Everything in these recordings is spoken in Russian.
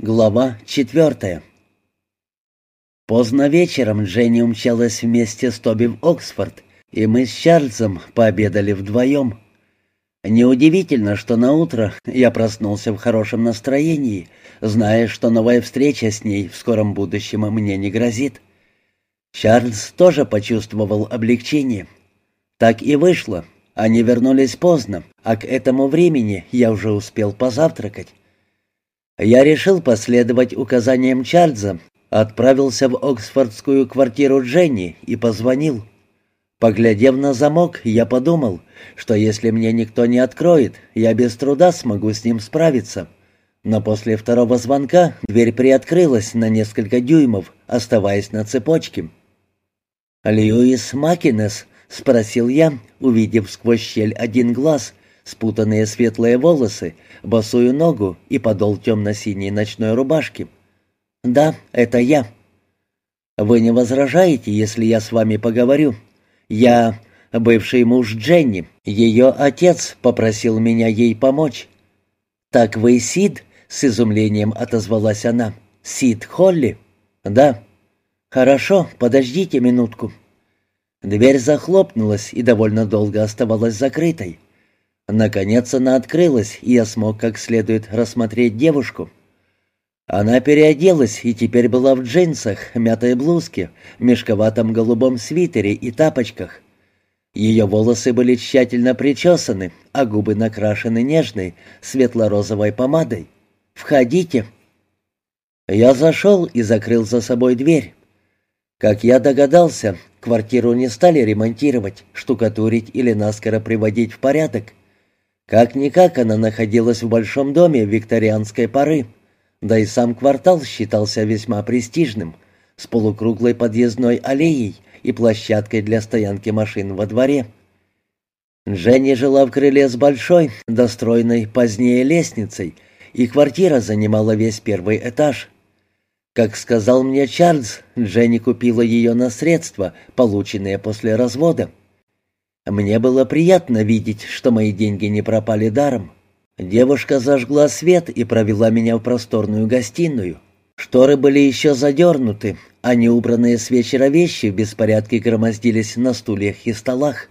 Глава четвертая Поздно вечером Дженни умчалась вместе с Тоби в Оксфорд, и мы с Чарльзом пообедали вдвоем. Неудивительно, что на утро я проснулся в хорошем настроении, зная, что новая встреча с ней в скором будущем мне не грозит. Чарльз тоже почувствовал облегчение. Так и вышло. Они вернулись поздно, а к этому времени я уже успел позавтракать. Я решил последовать указаниям Чарльза, отправился в Оксфордскую квартиру Дженни и позвонил. Поглядев на замок, я подумал, что если мне никто не откроет, я без труда смогу с ним справиться. Но после второго звонка дверь приоткрылась на несколько дюймов, оставаясь на цепочке. «Льюис Макинес?» — спросил я, увидев сквозь щель один глаз, спутанные светлые волосы, босую ногу и подол темно-синей ночной рубашки. «Да, это я». «Вы не возражаете, если я с вами поговорю? Я бывший муж Дженни. Ее отец попросил меня ей помочь». «Так вы Сид?» — с изумлением отозвалась она. «Сид Холли?» «Да». «Хорошо, подождите минутку». Дверь захлопнулась и довольно долго оставалась закрытой. Наконец она открылась, и я смог как следует рассмотреть девушку. Она переоделась и теперь была в джинсах, мятой блузке, мешковатом голубом свитере и тапочках. Ее волосы были тщательно причесаны, а губы накрашены нежной, светло-розовой помадой. «Входите!» Я зашел и закрыл за собой дверь. Как я догадался, квартиру не стали ремонтировать, штукатурить или наскоро приводить в порядок. Как-никак она находилась в большом доме викторианской поры, да и сам квартал считался весьма престижным, с полукруглой подъездной аллеей и площадкой для стоянки машин во дворе. Дженни жила в крыле с большой, достроенной позднее лестницей, и квартира занимала весь первый этаж. Как сказал мне Чарльз, Дженни купила ее на средства, полученные после развода. Мне было приятно видеть, что мои деньги не пропали даром. Девушка зажгла свет и провела меня в просторную гостиную. Шторы были еще задернуты, а неубранные с вечера вещи в беспорядке громоздились на стульях и столах.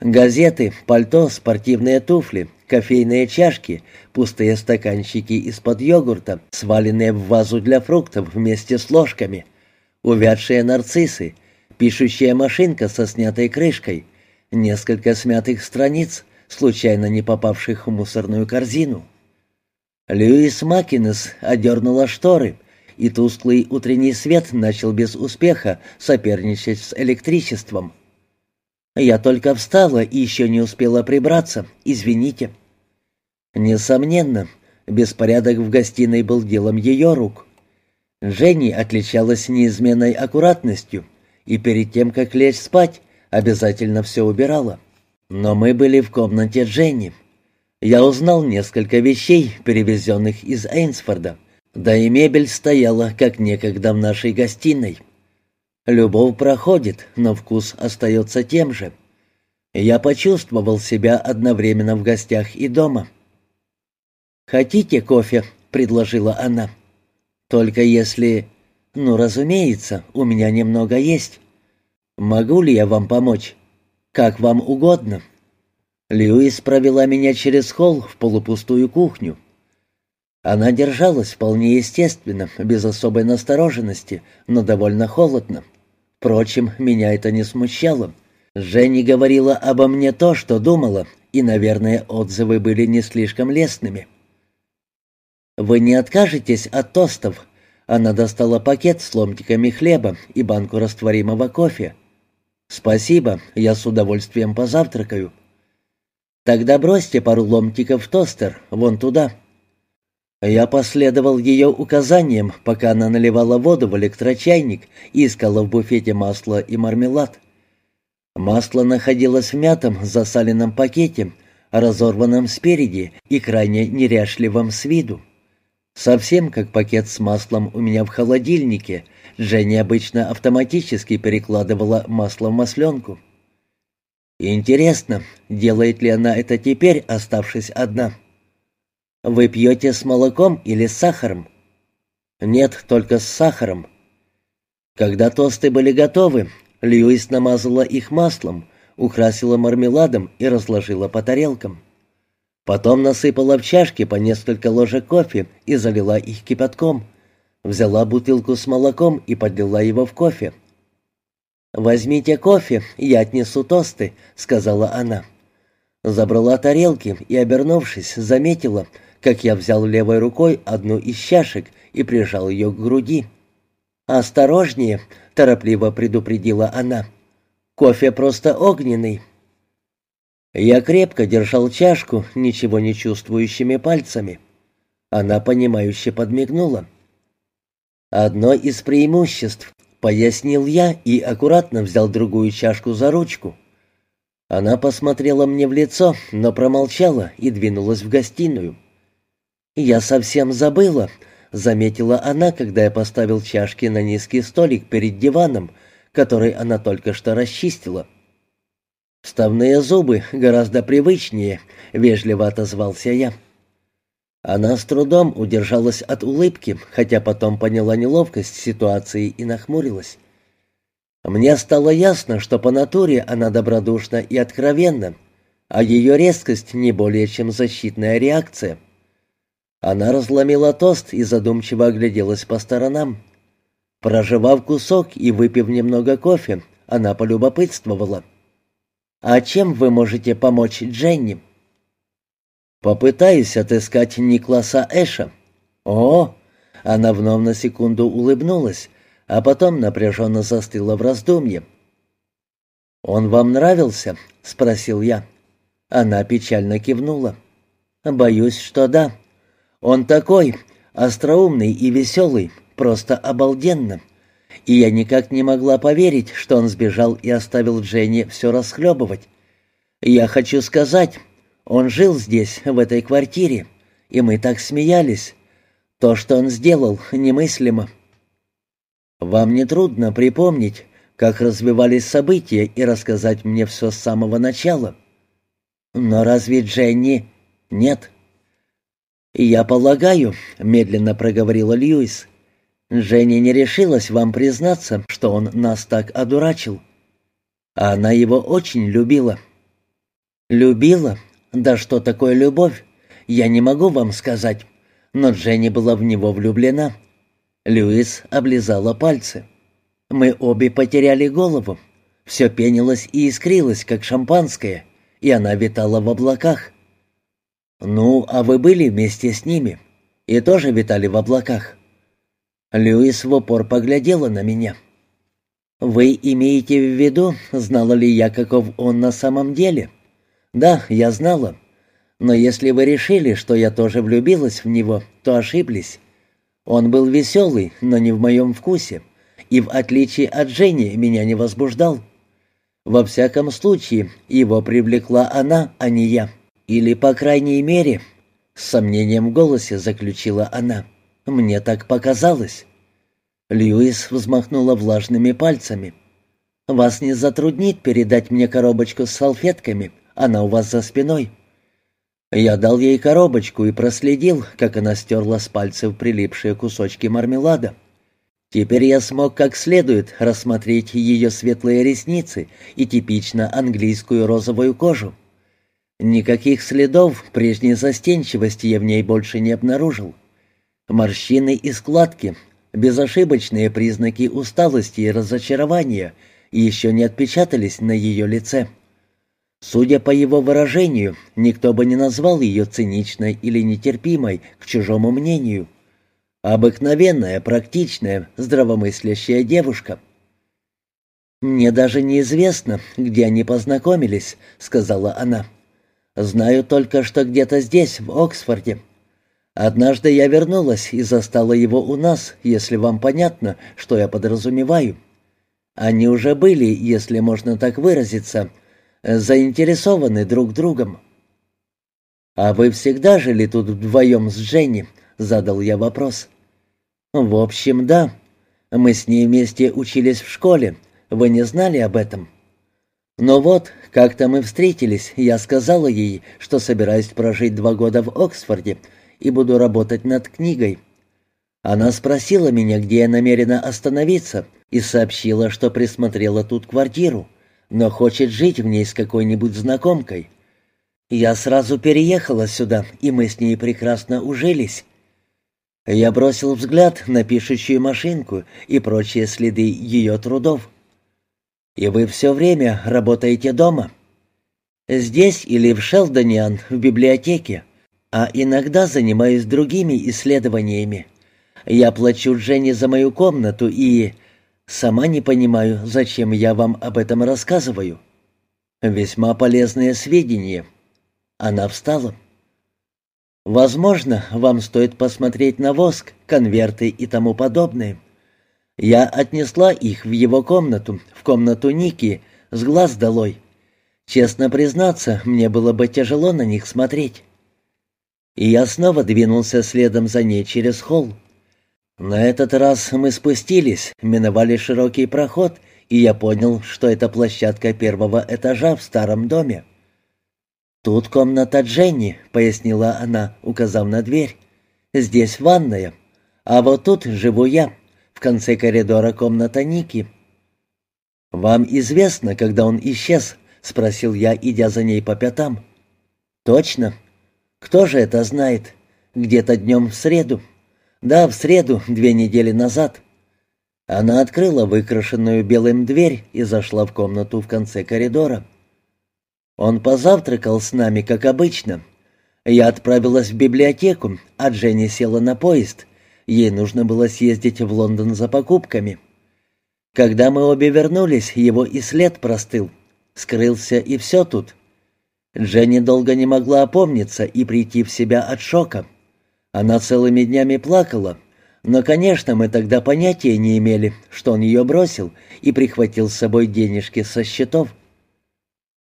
Газеты, пальто, спортивные туфли, кофейные чашки, пустые стаканчики из-под йогурта, сваленные в вазу для фруктов вместе с ложками, увядшие нарциссы, пишущая машинка со снятой крышкой — несколько смятых страниц, случайно не попавших в мусорную корзину. Льюис Макинес одернула шторы, и тусклый утренний свет начал без успеха соперничать с электричеством. «Я только встала и еще не успела прибраться, извините». Несомненно, беспорядок в гостиной был делом ее рук. Женни отличалась неизменной аккуратностью, и перед тем, как лечь спать, обязательно все убирала. Но мы были в комнате Дженни. Я узнал несколько вещей, перевезенных из Эйнсфорда. Да и мебель стояла, как некогда в нашей гостиной. Любовь проходит, но вкус остается тем же. Я почувствовал себя одновременно в гостях и дома. «Хотите кофе?» — предложила она. «Только если...» «Ну, разумеется, у меня немного есть». «Могу ли я вам помочь?» «Как вам угодно». Льюис провела меня через холл в полупустую кухню. Она держалась вполне естественно, без особой настороженности, но довольно холодно. Впрочем, меня это не смущало. Женни говорила обо мне то, что думала, и, наверное, отзывы были не слишком лестными. «Вы не откажетесь от тостов?» Она достала пакет с ломтиками хлеба и банку растворимого кофе. «Спасибо, я с удовольствием позавтракаю». «Тогда бросьте пару ломтиков в тостер, вон туда». Я последовал ее указаниям, пока она наливала воду в электрочайник и искала в буфете масло и мармелад. Масло находилось в мятом засаленном пакете, разорванном спереди и крайне неряшливом с виду. Совсем как пакет с маслом у меня в холодильнике, Женя обычно автоматически перекладывала масло в масленку. Интересно, делает ли она это теперь, оставшись одна? Вы пьете с молоком или с сахаром? «Нет, только с сахаром». Когда тосты были готовы, Льюис намазала их маслом, украсила мармеладом и разложила по тарелкам. Потом насыпала в чашки по несколько ложек кофе и залила их кипятком. Взяла бутылку с молоком и подлила его в кофе. «Возьмите кофе, я отнесу тосты», — сказала она. Забрала тарелки и, обернувшись, заметила, как я взял левой рукой одну из чашек и прижал ее к груди. «Осторожнее», — торопливо предупредила она. «Кофе просто огненный». Я крепко держал чашку, ничего не чувствующими пальцами. Она, понимающе подмигнула. «Одно из преимуществ», — пояснил я и аккуратно взял другую чашку за ручку. Она посмотрела мне в лицо, но промолчала и двинулась в гостиную. «Я совсем забыла», — заметила она, когда я поставил чашки на низкий столик перед диваном, который она только что расчистила. «Вставные зубы гораздо привычнее», — вежливо отозвался я. Она с трудом удержалась от улыбки, хотя потом поняла неловкость ситуации и нахмурилась. Мне стало ясно, что по натуре она добродушна и откровенна, а ее резкость не более чем защитная реакция. Она разломила тост и задумчиво огляделась по сторонам. Прожевав кусок и выпив немного кофе, она полюбопытствовала. «А чем вы можете помочь Дженни?» «Попытаюсь отыскать Никласа Эша». «О!» Она вновь на секунду улыбнулась, а потом напряженно застыла в раздумье. «Он вам нравился?» — спросил я. Она печально кивнула. «Боюсь, что да. Он такой, остроумный и веселый, просто обалденно и я никак не могла поверить, что он сбежал и оставил Дженни все расхлебывать. Я хочу сказать, он жил здесь, в этой квартире, и мы так смеялись. То, что он сделал, немыслимо. Вам не трудно припомнить, как развивались события и рассказать мне все с самого начала. Но разве Дженни... Нет. «Я полагаю», — медленно проговорила Льюис, Женя не решилась вам признаться, что он нас так одурачил. А она его очень любила. Любила? Да что такое любовь? Я не могу вам сказать. Но Дженни была в него влюблена. Льюис облизала пальцы. Мы обе потеряли голову. Все пенилось и искрилось, как шампанское, и она витала в облаках. «Ну, а вы были вместе с ними и тоже витали в облаках?» Льюис в упор поглядела на меня. «Вы имеете в виду, знала ли я, каков он на самом деле?» «Да, я знала. Но если вы решили, что я тоже влюбилась в него, то ошиблись. Он был веселый, но не в моем вкусе, и в отличие от Жени меня не возбуждал. Во всяком случае, его привлекла она, а не я. Или, по крайней мере, с сомнением в голосе заключила она. Мне так показалось. Льюис взмахнула влажными пальцами. «Вас не затруднит передать мне коробочку с салфетками? Она у вас за спиной». Я дал ей коробочку и проследил, как она стерла с пальцев прилипшие кусочки мармелада. Теперь я смог как следует рассмотреть ее светлые ресницы и типично английскую розовую кожу. Никаких следов прежней застенчивости я в ней больше не обнаружил. Морщины и складки, безошибочные признаки усталости и разочарования еще не отпечатались на ее лице. Судя по его выражению, никто бы не назвал ее циничной или нетерпимой к чужому мнению. Обыкновенная, практичная, здравомыслящая девушка. «Мне даже неизвестно, где они познакомились», — сказала она. «Знаю только, что где-то здесь, в Оксфорде». Однажды я вернулась и застала его у нас, если вам понятно, что я подразумеваю. Они уже были, если можно так выразиться, заинтересованы друг другом. «А вы всегда жили тут вдвоем с Дженни?» — задал я вопрос. «В общем, да. Мы с ней вместе учились в школе. Вы не знали об этом?» «Но вот, как-то мы встретились, я сказала ей, что собираюсь прожить два года в Оксфорде, и буду работать над книгой. Она спросила меня, где я намерена остановиться, и сообщила, что присмотрела тут квартиру, но хочет жить в ней с какой-нибудь знакомкой. Я сразу переехала сюда, и мы с ней прекрасно ужились. Я бросил взгляд на пишущую машинку и прочие следы ее трудов. «И вы все время работаете дома?» «Здесь или в Шелдониан, в библиотеке, а иногда занимаюсь другими исследованиями. Я плачу Жене за мою комнату и... Сама не понимаю, зачем я вам об этом рассказываю. Весьма полезные сведения. Она встала. Возможно, вам стоит посмотреть на воск, конверты и тому подобное. Я отнесла их в его комнату, в комнату Ники, с глаз долой. Честно признаться, мне было бы тяжело на них смотреть. И я снова двинулся следом за ней через холл. На этот раз мы спустились, миновали широкий проход, и я понял, что это площадка первого этажа в старом доме. «Тут комната Дженни», — пояснила она, указав на дверь. «Здесь ванная, а вот тут живу я, в конце коридора комната Ники». «Вам известно, когда он исчез?» — спросил я, идя за ней по пятам. «Точно. Кто же это знает? Где-то днем в среду». «Да, в среду, две недели назад». Она открыла выкрашенную белым дверь и зашла в комнату в конце коридора. Он позавтракал с нами, как обычно. Я отправилась в библиотеку, а Дженни села на поезд. Ей нужно было съездить в Лондон за покупками. Когда мы обе вернулись, его и след простыл. Скрылся и все тут. Дженни долго не могла опомниться и прийти в себя от шока. Она целыми днями плакала, но, конечно, мы тогда понятия не имели, что он ее бросил и прихватил с собой денежки со счетов.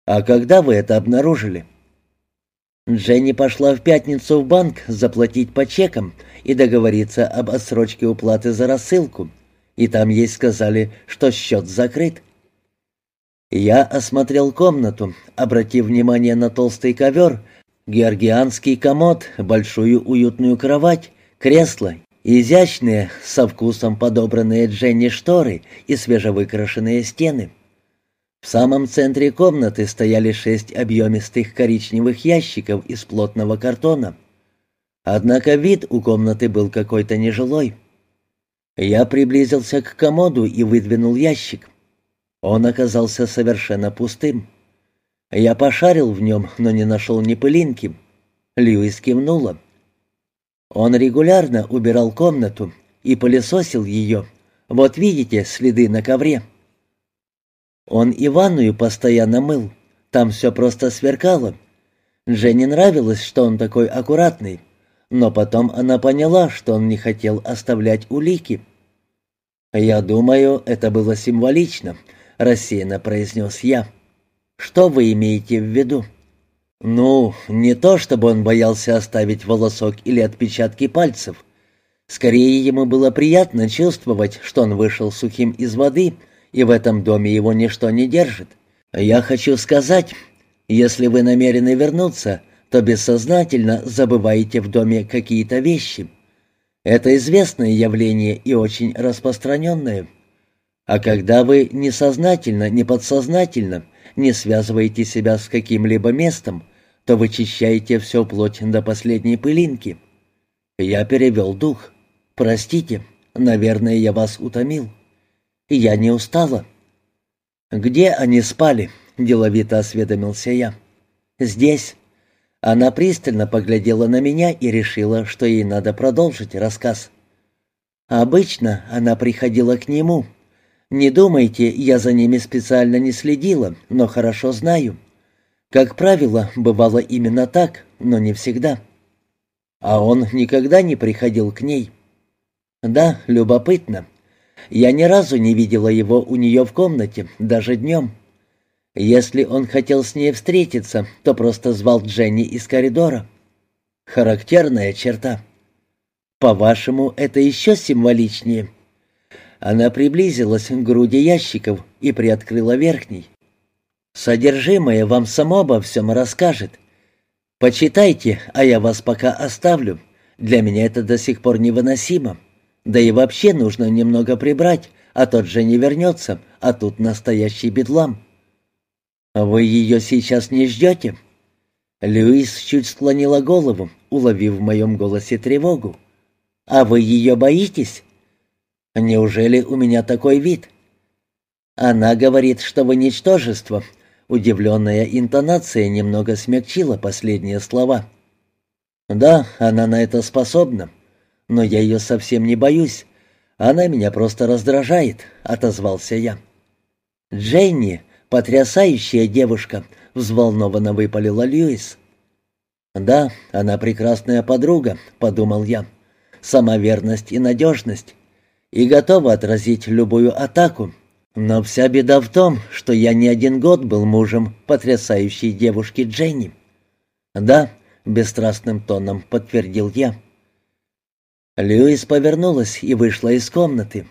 «А когда вы это обнаружили?» Дженни пошла в пятницу в банк заплатить по чекам и договориться об отсрочке уплаты за рассылку, и там ей сказали, что счет закрыт. Я осмотрел комнату, обратив внимание на толстый ковер, Георгианский комод, большую уютную кровать, кресло, изящные, со вкусом подобранные Дженни шторы и свежевыкрашенные стены. В самом центре комнаты стояли шесть объемистых коричневых ящиков из плотного картона. Однако вид у комнаты был какой-то нежилой. Я приблизился к комоду и выдвинул ящик. Он оказался совершенно пустым. Я пошарил в нем, но не нашел ни пылинки. Льюис кивнула. Он регулярно убирал комнату и пылесосил ее. Вот видите следы на ковре. Он и ванную постоянно мыл. Там все просто сверкало. Жене нравилось, что он такой аккуратный. Но потом она поняла, что он не хотел оставлять улики. «Я думаю, это было символично», — рассеянно произнес я. Что вы имеете в виду? Ну, не то, чтобы он боялся оставить волосок или отпечатки пальцев. Скорее, ему было приятно чувствовать, что он вышел сухим из воды, и в этом доме его ничто не держит. Я хочу сказать, если вы намерены вернуться, то бессознательно забываете в доме какие-то вещи. Это известное явление и очень распространенное. А когда вы несознательно, не подсознательно не связываете себя с каким-либо местом, то вычищаете все вплоть до последней пылинки. Я перевел дух. Простите, наверное, я вас утомил. Я не устала. Где они спали? Деловито осведомился я. Здесь. Она пристально поглядела на меня и решила, что ей надо продолжить рассказ. Обычно она приходила к нему, не думайте, я за ними специально не следила, но хорошо знаю. Как правило, бывало именно так, но не всегда. А он никогда не приходил к ней. Да, любопытно. Я ни разу не видела его у нее в комнате, даже днем. Если он хотел с ней встретиться, то просто звал Дженни из коридора. Характерная черта. По-вашему, это еще символичнее?» Она приблизилась к груди ящиков и приоткрыла верхний. «Содержимое вам само обо всем расскажет. Почитайте, а я вас пока оставлю. Для меня это до сих пор невыносимо. Да и вообще нужно немного прибрать, а тот же не вернется, а тут настоящий бедлам. Вы ее сейчас не ждете?» Льюис чуть склонила голову, уловив в моем голосе тревогу. «А вы ее боитесь?» «Неужели у меня такой вид?» «Она говорит, что вы ничтожество». Удивленная интонация немного смягчила последние слова. «Да, она на это способна, но я ее совсем не боюсь. Она меня просто раздражает», — отозвался я. «Дженни, потрясающая девушка», — взволнованно выпалила Льюис. «Да, она прекрасная подруга», — подумал я. «Сама верность и надежность. И готова отразить любую атаку. Но вся беда в том, что я не один год был мужем потрясающей девушки Дженни». «Да», — бесстрастным тоном подтвердил я. Льюис повернулась и вышла из комнаты.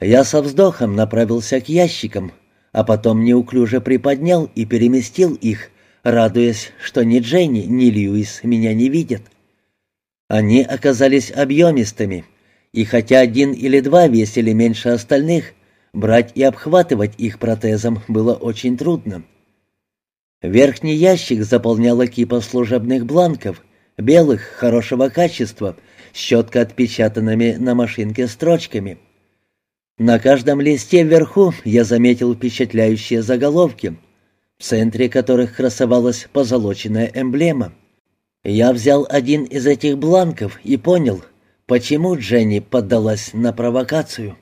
Я со вздохом направился к ящикам, а потом неуклюже приподнял и переместил их, радуясь, что ни Дженни, ни Льюис меня не видят. Они оказались объемистыми, и хотя один или два весили меньше остальных, брать и обхватывать их протезом было очень трудно. Верхний ящик заполняла кипа служебных бланков, белых, хорошего качества, с четко отпечатанными на машинке строчками — на каждом листе вверху я заметил впечатляющие заголовки, в центре которых красовалась позолоченная эмблема. Я взял один из этих бланков и понял, почему Дженни поддалась на провокацию.